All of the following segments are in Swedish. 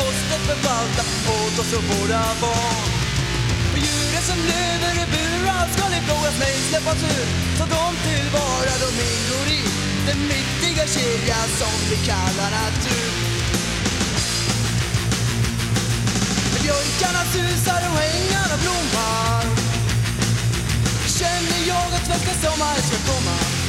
måste förvalta åt oss och våra barn. Och djuren som lever i burar ska i blåas nej släppas ut Ta dem tillvara de ingår i den mäktiga kedja som vi kallar natur. Björkarna susar och ängarna blommar Känner jag att svenska sommar ska komma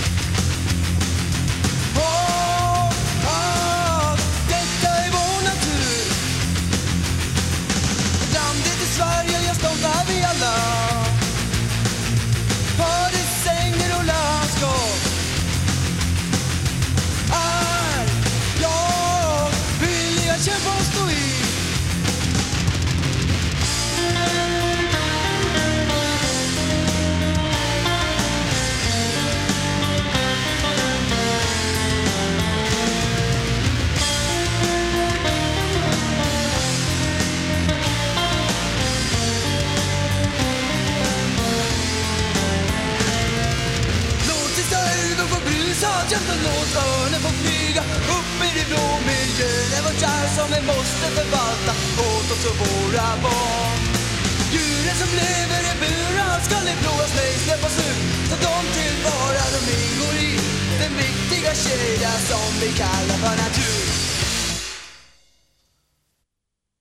mot låt örnen få flyga upp i det blå miljön är vårt arv som vi måste förvalta åt oss och våra barn. Djuren som lever i burar skall i blåa nej släppas ut Ta dem tillvara de ingår i den viktiga kedja som vi kallar för natur.